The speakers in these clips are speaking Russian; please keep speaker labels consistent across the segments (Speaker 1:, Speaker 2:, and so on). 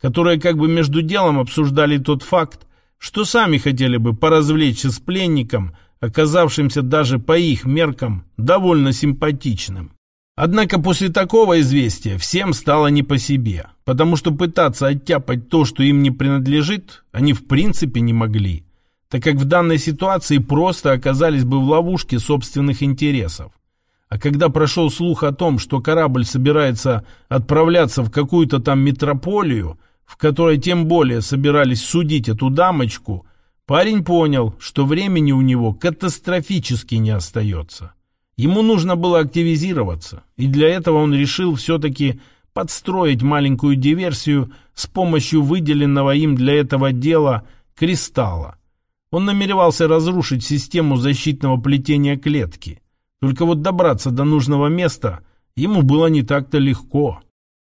Speaker 1: которые как бы между делом обсуждали тот факт, что сами хотели бы поразвлечься с пленником, оказавшимся даже по их меркам довольно симпатичным. Однако после такого известия всем стало не по себе, потому что пытаться оттяпать то, что им не принадлежит, они в принципе не могли, так как в данной ситуации просто оказались бы в ловушке собственных интересов. А когда прошел слух о том, что корабль собирается отправляться в какую-то там метрополию, в которой тем более собирались судить эту дамочку, парень понял, что времени у него катастрофически не остается. Ему нужно было активизироваться, и для этого он решил все-таки подстроить маленькую диверсию с помощью выделенного им для этого дела кристалла. Он намеревался разрушить систему защитного плетения клетки. Только вот добраться до нужного места ему было не так-то легко.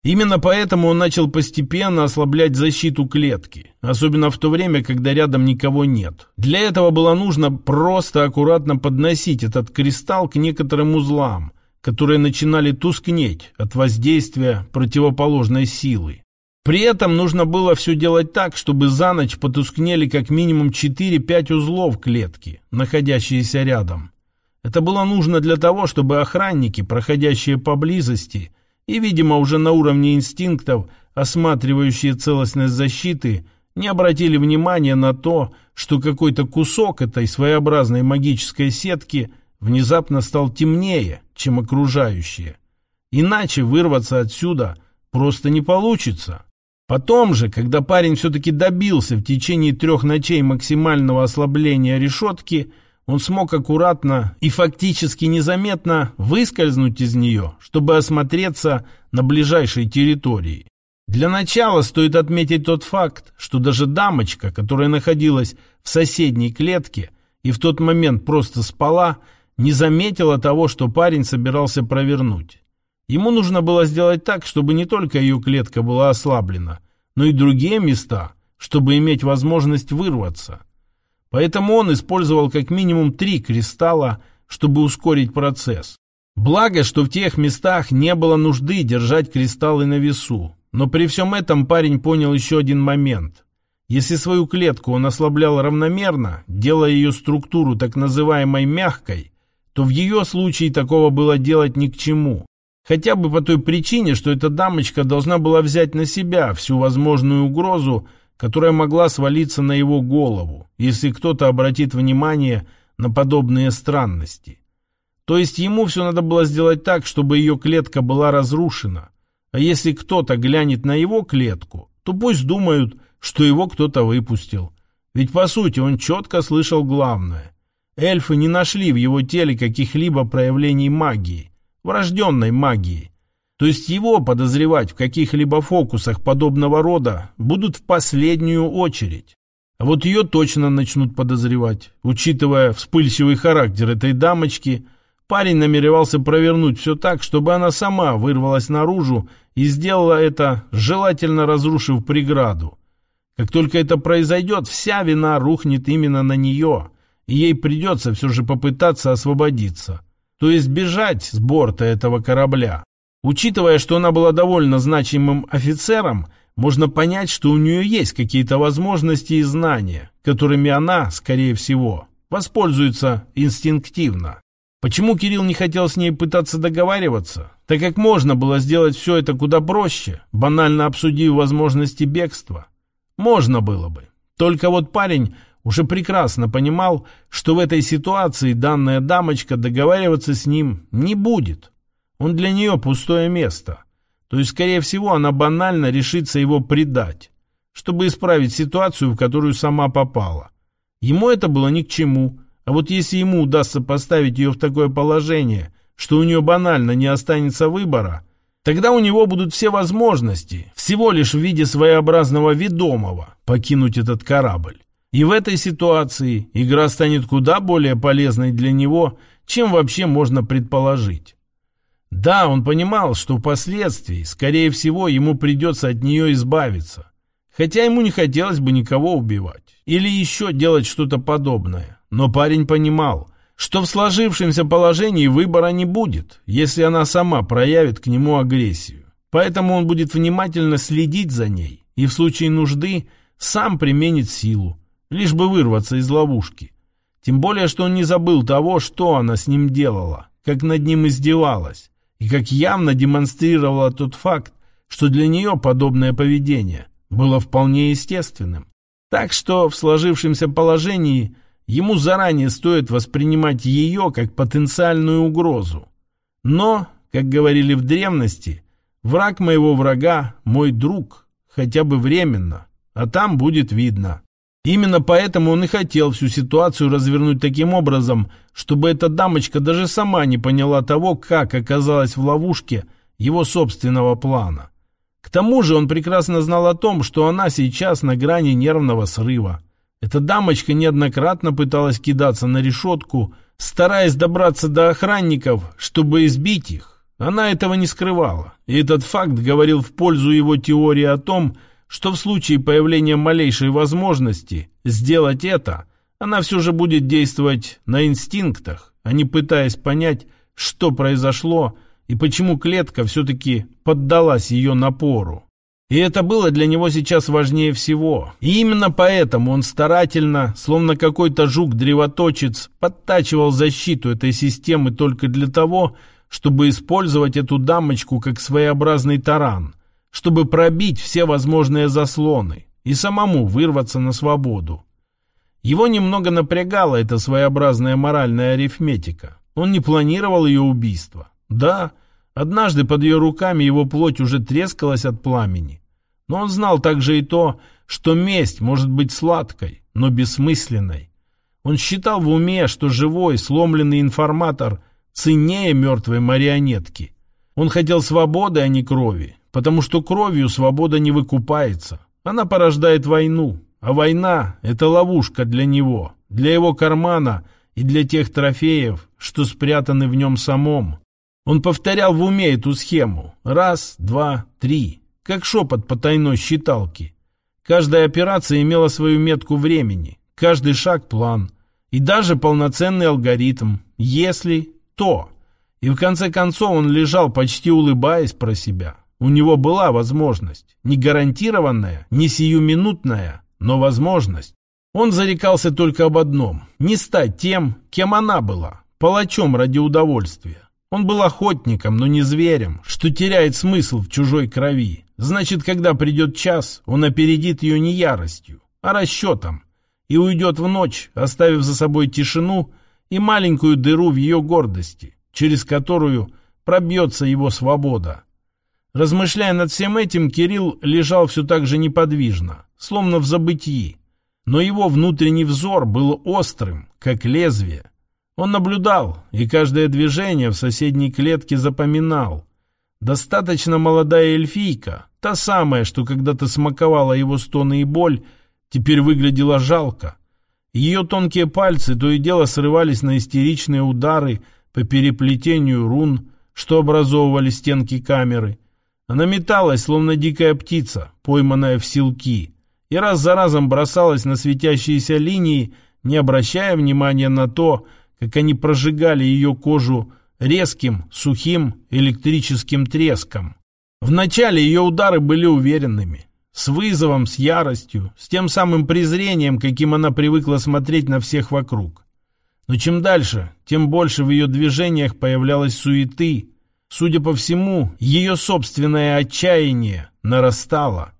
Speaker 1: Именно поэтому он начал постепенно ослаблять защиту клетки, особенно в то время, когда рядом никого нет. Для этого было нужно просто аккуратно подносить этот кристалл к некоторым узлам, которые начинали тускнеть от воздействия противоположной силы. При этом нужно было все делать так, чтобы за ночь потускнели как минимум 4-5 узлов клетки, находящиеся рядом. Это было нужно для того, чтобы охранники, проходящие поблизости, и, видимо, уже на уровне инстинктов, осматривающие целостность защиты, не обратили внимания на то, что какой-то кусок этой своеобразной магической сетки внезапно стал темнее, чем окружающие. Иначе вырваться отсюда просто не получится. Потом же, когда парень все-таки добился в течение трех ночей максимального ослабления решетки, он смог аккуратно и фактически незаметно выскользнуть из нее, чтобы осмотреться на ближайшей территории. Для начала стоит отметить тот факт, что даже дамочка, которая находилась в соседней клетке и в тот момент просто спала, не заметила того, что парень собирался провернуть. Ему нужно было сделать так, чтобы не только ее клетка была ослаблена, но и другие места, чтобы иметь возможность вырваться – Поэтому он использовал как минимум три кристалла, чтобы ускорить процесс. Благо, что в тех местах не было нужды держать кристаллы на весу. Но при всем этом парень понял еще один момент. Если свою клетку он ослаблял равномерно, делая ее структуру так называемой мягкой, то в ее случае такого было делать ни к чему. Хотя бы по той причине, что эта дамочка должна была взять на себя всю возможную угрозу, которая могла свалиться на его голову, если кто-то обратит внимание на подобные странности. То есть ему все надо было сделать так, чтобы ее клетка была разрушена. А если кто-то глянет на его клетку, то пусть думают, что его кто-то выпустил. Ведь по сути он четко слышал главное. Эльфы не нашли в его теле каких-либо проявлений магии, врожденной магии, то есть его подозревать в каких-либо фокусах подобного рода будут в последнюю очередь. А вот ее точно начнут подозревать. Учитывая вспыльчивый характер этой дамочки, парень намеревался провернуть все так, чтобы она сама вырвалась наружу и сделала это, желательно разрушив преграду. Как только это произойдет, вся вина рухнет именно на нее, и ей придется все же попытаться освободиться. То есть бежать с борта этого корабля. Учитывая, что она была довольно значимым офицером, можно понять, что у нее есть какие-то возможности и знания, которыми она, скорее всего, воспользуется инстинктивно. Почему Кирилл не хотел с ней пытаться договариваться? Так как можно было сделать все это куда проще, банально обсудив возможности бегства. Можно было бы. Только вот парень уже прекрасно понимал, что в этой ситуации данная дамочка договариваться с ним не будет. Он для нее пустое место. То есть, скорее всего, она банально решится его предать, чтобы исправить ситуацию, в которую сама попала. Ему это было ни к чему. А вот если ему удастся поставить ее в такое положение, что у нее банально не останется выбора, тогда у него будут все возможности, всего лишь в виде своеобразного ведомого, покинуть этот корабль. И в этой ситуации игра станет куда более полезной для него, чем вообще можно предположить. Да, он понимал, что впоследствии, скорее всего, ему придется от нее избавиться. Хотя ему не хотелось бы никого убивать. Или еще делать что-то подобное. Но парень понимал, что в сложившемся положении выбора не будет, если она сама проявит к нему агрессию. Поэтому он будет внимательно следить за ней и в случае нужды сам применит силу, лишь бы вырваться из ловушки. Тем более, что он не забыл того, что она с ним делала, как над ним издевалась, и как явно демонстрировала тот факт, что для нее подобное поведение было вполне естественным. Так что в сложившемся положении ему заранее стоит воспринимать ее как потенциальную угрозу. Но, как говорили в древности, враг моего врага – мой друг, хотя бы временно, а там будет видно. Именно поэтому он и хотел всю ситуацию развернуть таким образом, чтобы эта дамочка даже сама не поняла того, как оказалась в ловушке его собственного плана. К тому же он прекрасно знал о том, что она сейчас на грани нервного срыва. Эта дамочка неоднократно пыталась кидаться на решетку, стараясь добраться до охранников, чтобы избить их. Она этого не скрывала, и этот факт говорил в пользу его теории о том, что в случае появления малейшей возможности сделать это, она все же будет действовать на инстинктах, а не пытаясь понять, что произошло и почему клетка все-таки поддалась ее напору. И это было для него сейчас важнее всего. И именно поэтому он старательно, словно какой-то жук-древоточец, подтачивал защиту этой системы только для того, чтобы использовать эту дамочку как своеобразный таран – чтобы пробить все возможные заслоны и самому вырваться на свободу. Его немного напрягала эта своеобразная моральная арифметика. Он не планировал ее убийство. Да, однажды под ее руками его плоть уже трескалась от пламени. Но он знал также и то, что месть может быть сладкой, но бессмысленной. Он считал в уме, что живой, сломленный информатор ценнее мертвой марионетки. Он хотел свободы, а не крови, потому что кровью свобода не выкупается. Она порождает войну, а война – это ловушка для него, для его кармана и для тех трофеев, что спрятаны в нем самом. Он повторял в уме эту схему. Раз, два, три. Как шепот по тайной считалке. Каждая операция имела свою метку времени. Каждый шаг – план. И даже полноценный алгоритм. Если – то. И в конце концов он лежал, почти улыбаясь про себя. У него была возможность, не гарантированная, не сиюминутная, но возможность. Он зарекался только об одном – не стать тем, кем она была, палачом ради удовольствия. Он был охотником, но не зверем, что теряет смысл в чужой крови. Значит, когда придет час, он опередит ее не яростью, а расчетом, и уйдет в ночь, оставив за собой тишину и маленькую дыру в ее гордости, через которую пробьется его свобода. Размышляя над всем этим, Кирилл лежал все так же неподвижно, словно в забытии. Но его внутренний взор был острым, как лезвие. Он наблюдал, и каждое движение в соседней клетке запоминал. Достаточно молодая эльфийка, та самая, что когда-то смаковала его стоны и боль, теперь выглядела жалко. Ее тонкие пальцы то и дело срывались на истеричные удары по переплетению рун, что образовывали стенки камеры. Она металась, словно дикая птица, пойманная в силки, и раз за разом бросалась на светящиеся линии, не обращая внимания на то, как они прожигали ее кожу резким, сухим электрическим треском. Вначале ее удары были уверенными, с вызовом, с яростью, с тем самым презрением, каким она привыкла смотреть на всех вокруг. Но чем дальше, тем больше в ее движениях появлялось суеты, Судя по всему, ее собственное отчаяние нарастало.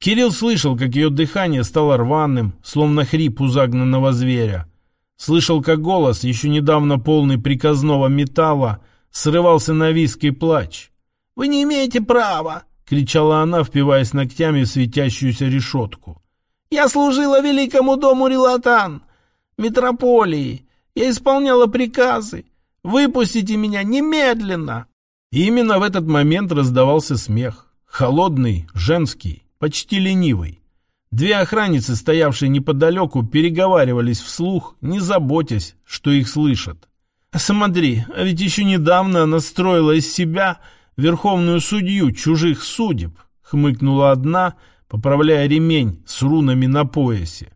Speaker 1: Кирилл слышал, как ее дыхание стало рваным, словно хрип у загнанного зверя. Слышал, как голос, еще недавно полный приказного металла, срывался на виск и плач. «Вы не имеете права!» — кричала она, впиваясь ногтями в светящуюся решетку. «Я служила великому дому Рилатан, метрополии. Я исполняла приказы. Выпустите меня немедленно!» И именно в этот момент раздавался смех. Холодный, женский, почти ленивый. Две охранницы, стоявшие неподалеку, переговаривались вслух, не заботясь, что их слышат. «Смотри, а ведь еще недавно она строила из себя верховную судью чужих судеб», хмыкнула одна, поправляя ремень с рунами на поясе.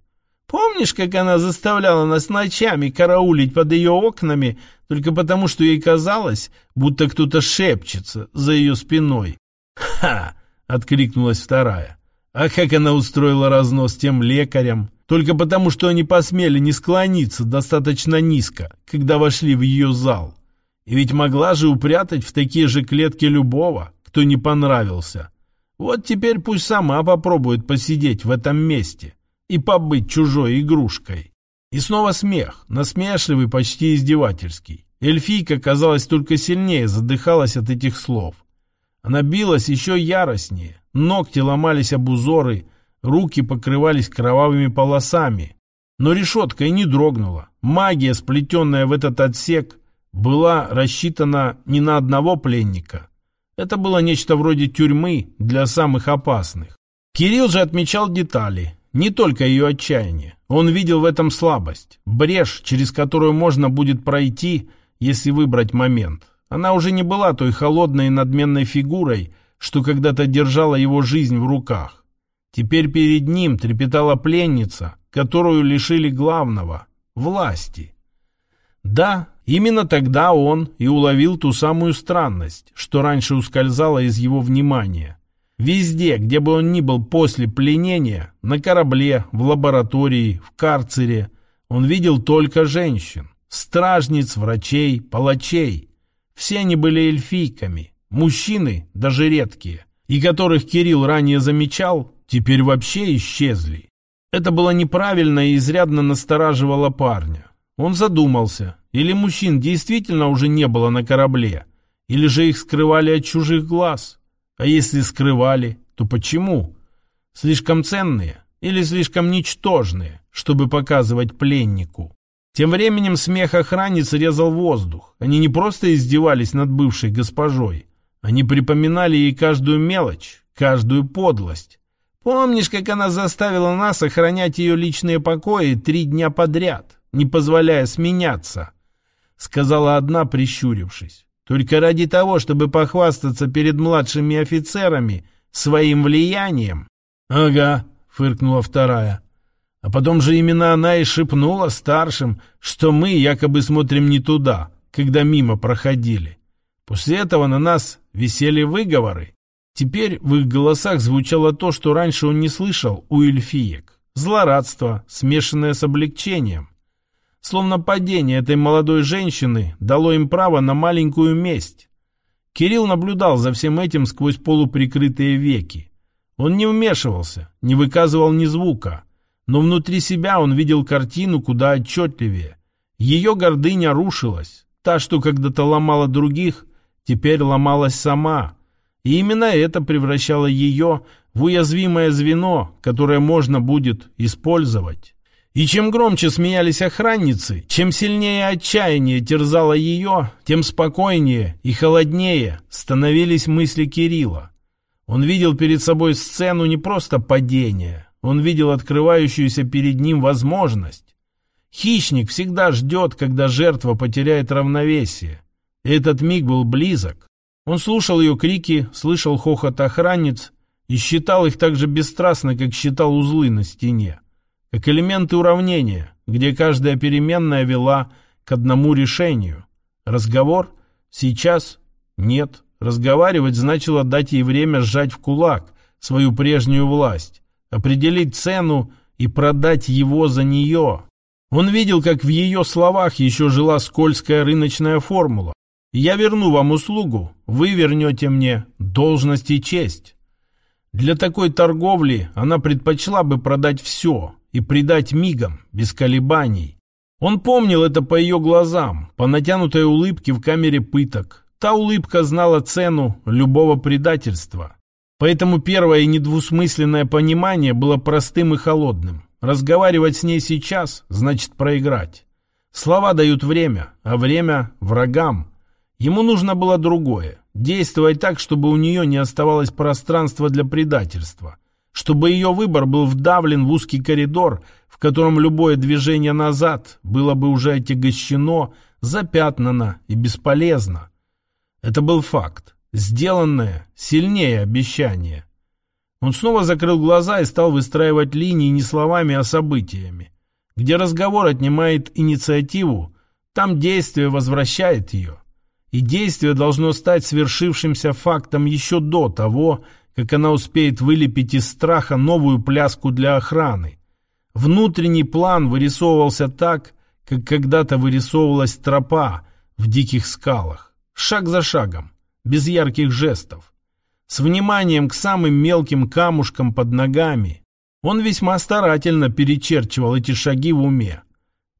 Speaker 1: Помнишь, как она заставляла нас ночами караулить под ее окнами, только потому, что ей казалось, будто кто-то шепчется за ее спиной? «Ха!» — откликнулась вторая. А как она устроила разнос тем лекарям? Только потому, что они посмели не склониться достаточно низко, когда вошли в ее зал. И ведь могла же упрятать в такие же клетки любого, кто не понравился. Вот теперь пусть сама попробует посидеть в этом месте и побыть чужой игрушкой. И снова смех, насмешливый, почти издевательский. Эльфийка, казалось, только сильнее задыхалась от этих слов. Она билась еще яростнее, ногти ломались об узоры, руки покрывались кровавыми полосами. Но решетка и не дрогнула. Магия, сплетенная в этот отсек, была рассчитана не на одного пленника. Это было нечто вроде тюрьмы для самых опасных. Кирилл же отмечал детали, не только ее отчаяние. Он видел в этом слабость, брешь, через которую можно будет пройти, если выбрать момент. Она уже не была той холодной и надменной фигурой, что когда-то держала его жизнь в руках. Теперь перед ним трепетала пленница, которую лишили главного – власти. Да, именно тогда он и уловил ту самую странность, что раньше ускользала из его внимания. Везде, где бы он ни был после пленения, на корабле, в лаборатории, в карцере, он видел только женщин. Стражниц, врачей, палачей. Все они были эльфийками. Мужчины, даже редкие, и которых Кирилл ранее замечал, теперь вообще исчезли. Это было неправильно и изрядно настораживало парня. Он задумался, или мужчин действительно уже не было на корабле, или же их скрывали от чужих глаз. А если скрывали, то почему? Слишком ценные или слишком ничтожные, чтобы показывать пленнику? Тем временем смех охранниц резал воздух. Они не просто издевались над бывшей госпожой. Они припоминали ей каждую мелочь, каждую подлость. Помнишь, как она заставила нас охранять ее личные покои три дня подряд, не позволяя сменяться? Сказала одна, прищурившись. Только ради того, чтобы похвастаться перед младшими офицерами своим влиянием. Ага, фыркнула вторая. А потом же именно она и шепнула старшим, что мы якобы смотрим не туда, когда мимо проходили. После этого на нас висели выговоры. Теперь в их голосах звучало то, что раньше он не слышал у эльфиек. Злорадство, смешанное с облегчением. Словно падение этой молодой женщины дало им право на маленькую месть. Кирилл наблюдал за всем этим сквозь полуприкрытые веки. Он не вмешивался, не выказывал ни звука, но внутри себя он видел картину куда отчетливее. Ее гордыня рушилась. Та, что когда-то ломала других, теперь ломалась сама. И именно это превращало ее в уязвимое звено, которое можно будет использовать. И чем громче смеялись охранницы, чем сильнее отчаяние терзало ее, тем спокойнее и холоднее становились мысли Кирилла. Он видел перед собой сцену не просто падения, он видел открывающуюся перед ним возможность. Хищник всегда ждет, когда жертва потеряет равновесие. Этот миг был близок. Он слушал ее крики, слышал хохот охранниц и считал их так же бесстрастно, как считал узлы на стене. Как элементы уравнения, где каждая переменная вела к одному решению. Разговор? Сейчас? Нет. Разговаривать значило дать ей время сжать в кулак свою прежнюю власть определить цену и продать его за нее. Он видел, как в ее словах еще жила скользкая рыночная формула. «Я верну вам услугу, вы вернете мне должность и честь». Для такой торговли она предпочла бы продать все и предать мигом, без колебаний. Он помнил это по ее глазам, по натянутой улыбке в камере пыток. Та улыбка знала цену любого предательства. Поэтому первое недвусмысленное понимание было простым и холодным. Разговаривать с ней сейчас значит проиграть. Слова дают время, а время – врагам. Ему нужно было другое – действовать так, чтобы у нее не оставалось пространства для предательства, чтобы ее выбор был вдавлен в узкий коридор, в котором любое движение назад было бы уже отягощено, запятнано и бесполезно. Это был факт. Сделанное сильнее обещания. Он снова закрыл глаза и стал выстраивать линии не словами, а событиями. Где разговор отнимает инициативу, там действие возвращает ее. И действие должно стать свершившимся фактом еще до того, как она успеет вылепить из страха новую пляску для охраны. Внутренний план вырисовывался так, как когда-то вырисовывалась тропа в диких скалах, шаг за шагом, без ярких жестов, с вниманием к самым мелким камушкам под ногами. Он весьма старательно перечерчивал эти шаги в уме.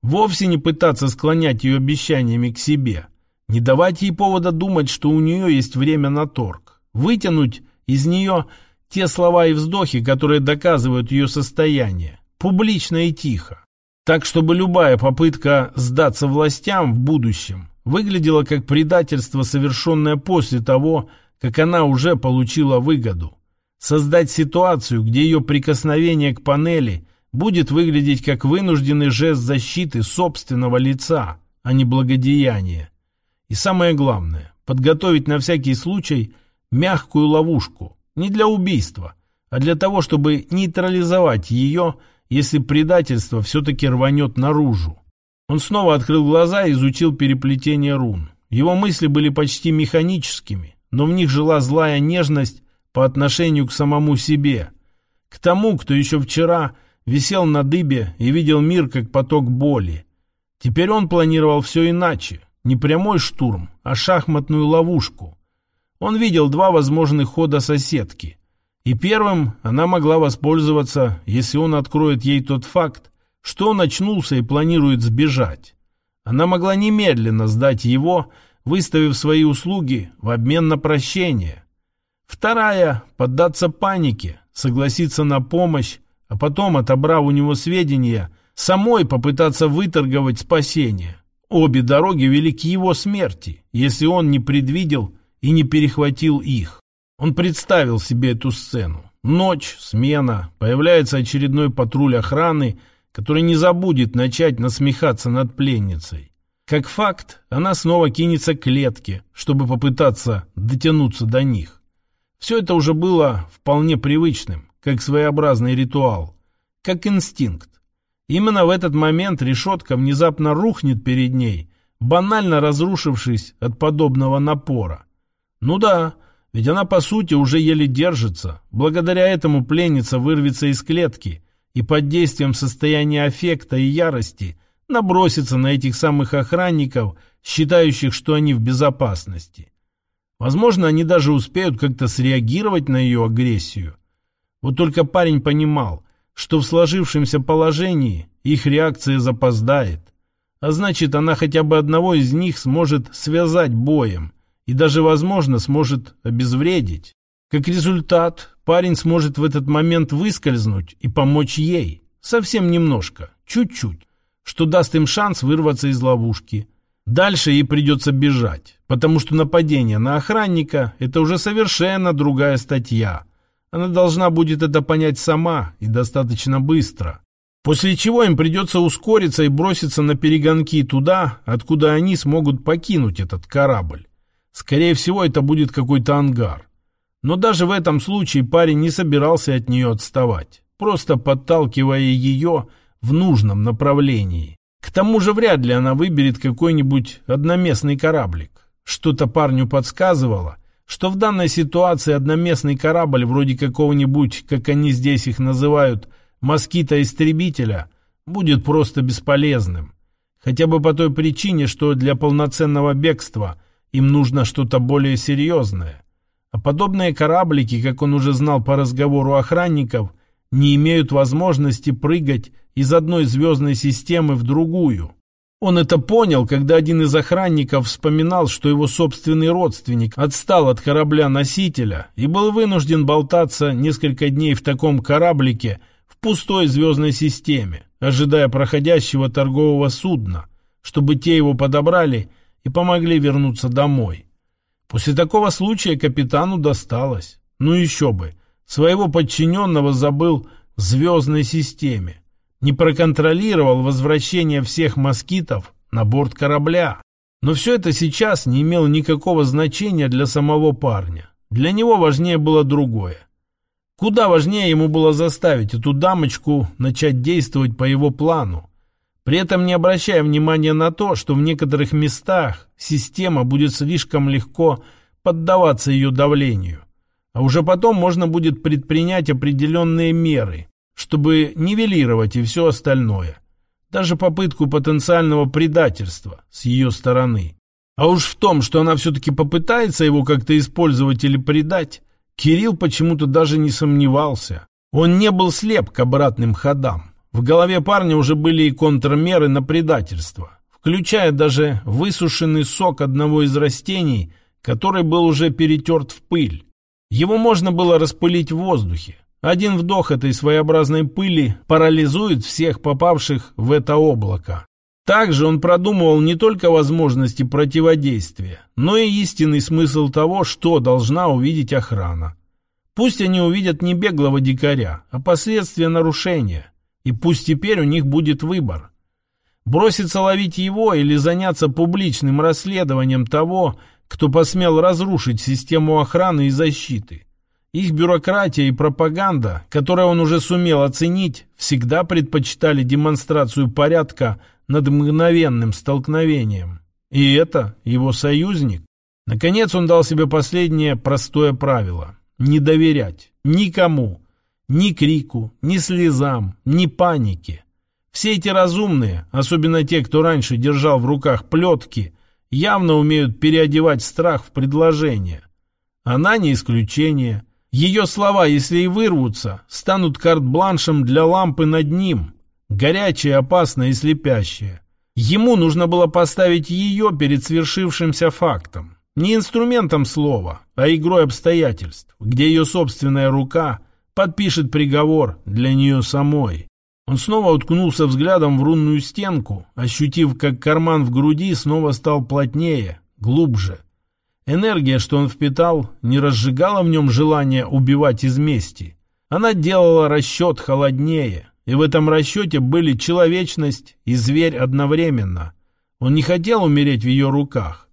Speaker 1: Вовсе не пытаться склонять ее обещаниями к себе, не давать ей повода думать, что у нее есть время на торг, вытянуть из нее те слова и вздохи, которые доказывают ее состояние, публично и тихо. Так, чтобы любая попытка сдаться властям в будущем выглядела как предательство, совершенное после того, как она уже получила выгоду. Создать ситуацию, где ее прикосновение к панели будет выглядеть как вынужденный жест защиты собственного лица, а не благодеяние. И самое главное, подготовить на всякий случай мягкую ловушку, не для убийства, а для того, чтобы нейтрализовать ее, если предательство все-таки рванет наружу. Он снова открыл глаза и изучил переплетение рун. Его мысли были почти механическими, но в них жила злая нежность по отношению к самому себе, к тому, кто еще вчера висел на дыбе и видел мир как поток боли. Теперь он планировал все иначе, не прямой штурм, а шахматную ловушку. Он видел два возможных хода соседки. И первым она могла воспользоваться, если он откроет ей тот факт, что он очнулся и планирует сбежать. Она могла немедленно сдать его, выставив свои услуги в обмен на прощение. Вторая – поддаться панике, согласиться на помощь, а потом, отобрав у него сведения, самой попытаться выторговать спасение. Обе дороги вели к его смерти, если он не предвидел и не перехватил их. Он представил себе эту сцену. Ночь, смена, появляется очередной патруль охраны, который не забудет начать насмехаться над пленницей. Как факт, она снова кинется к клетке, чтобы попытаться дотянуться до них. Все это уже было вполне привычным, как своеобразный ритуал, как инстинкт. Именно в этот момент решетка внезапно рухнет перед ней, банально разрушившись от подобного напора. Ну да, ведь она по сути уже еле держится. Благодаря этому пленница вырвется из клетки и под действием состояния аффекта и ярости набросится на этих самых охранников, считающих, что они в безопасности. Возможно, они даже успеют как-то среагировать на ее агрессию. Вот только парень понимал, что в сложившемся положении их реакция запоздает. А значит, она хотя бы одного из них сможет связать боем и даже, возможно, сможет обезвредить. Как результат, парень сможет в этот момент выскользнуть и помочь ей. Совсем немножко, чуть-чуть, что даст им шанс вырваться из ловушки. Дальше ей придется бежать, потому что нападение на охранника – это уже совершенно другая статья – она должна будет это понять сама и достаточно быстро. После чего им придется ускориться и броситься на перегонки туда, откуда они смогут покинуть этот корабль. Скорее всего, это будет какой-то ангар. Но даже в этом случае парень не собирался от нее отставать, просто подталкивая ее в нужном направлении. К тому же вряд ли она выберет какой-нибудь одноместный кораблик. Что-то парню подсказывало – что в данной ситуации одноместный корабль вроде какого-нибудь, как они здесь их называют, москита-истребителя, будет просто бесполезным. Хотя бы по той причине, что для полноценного бегства им нужно что-то более серьезное. А подобные кораблики, как он уже знал по разговору охранников, не имеют возможности прыгать из одной звездной системы в другую – он это понял, когда один из охранников вспоминал, что его собственный родственник отстал от корабля-носителя и был вынужден болтаться несколько дней в таком кораблике в пустой звездной системе, ожидая проходящего торгового судна, чтобы те его подобрали и помогли вернуться домой. После такого случая капитану досталось. Ну еще бы, своего подчиненного забыл в звездной системе не проконтролировал возвращение всех москитов на борт корабля. Но все это сейчас не имело никакого значения для самого парня. Для него важнее было другое. Куда важнее ему было заставить эту дамочку начать действовать по его плану, при этом не обращая внимания на то, что в некоторых местах система будет слишком легко поддаваться ее давлению. а уже потом можно будет предпринять определенные меры, чтобы нивелировать и все остальное. Даже попытку потенциального предательства с ее стороны. А уж в том, что она все-таки попытается его как-то использовать или предать, Кирилл почему-то даже не сомневался. Он не был слеп к обратным ходам. В голове парня уже были и контрмеры на предательство, включая даже высушенный сок одного из растений, который был уже перетерт в пыль. Его можно было распылить в воздухе. Один вдох этой своеобразной пыли парализует всех попавших в это облако. Также он продумывал не только возможности противодействия, но и истинный смысл того, что должна увидеть охрана. Пусть они увидят не беглого дикаря, а последствия нарушения, и пусть теперь у них будет выбор. Броситься ловить его или заняться публичным расследованием того, кто посмел разрушить систему охраны и защиты. Их бюрократия и пропаганда, которую он уже сумел оценить, всегда предпочитали демонстрацию порядка над мгновенным столкновением. И это его союзник. Наконец он дал себе последнее простое правило – не доверять никому, ни крику, ни слезам, ни панике. Все эти разумные, особенно те, кто раньше держал в руках плетки, явно умеют переодевать страх в предложение. Она не исключение. Ее слова, если и вырвутся, станут карт-бланшем для лампы над ним – горячее, опасное и слепящее. Ему нужно было поставить ее перед свершившимся фактом. Не инструментом слова, а игрой обстоятельств, где ее собственная рука подпишет приговор для нее самой. Он снова уткнулся взглядом в рунную стенку, ощутив, как карман в груди снова стал плотнее, глубже. Энергия, что он впитал, не разжигала в нем желание убивать из мести. Она делала расчет холоднее, и в этом расчете были человечность и зверь одновременно. Он не хотел умереть в ее руках.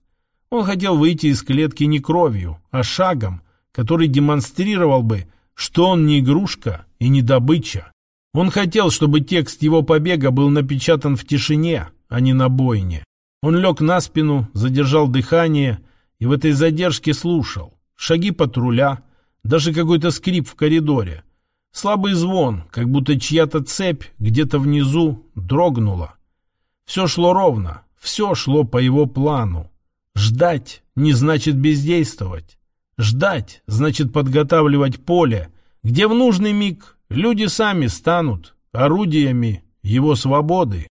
Speaker 1: Он хотел выйти из клетки не кровью, а шагом, который демонстрировал бы, что он не игрушка и не добыча. Он хотел, чтобы текст его побега был напечатан в тишине, а не на бойне. Он лег на спину, задержал дыхание и в этой задержке слушал. Шаги патруля, даже какой-то скрип в коридоре. Слабый звон, как будто чья-то цепь где-то внизу дрогнула. Все шло ровно, все шло по его плану. Ждать не значит бездействовать. Ждать значит подготавливать поле, где в нужный миг люди сами станут орудиями его свободы.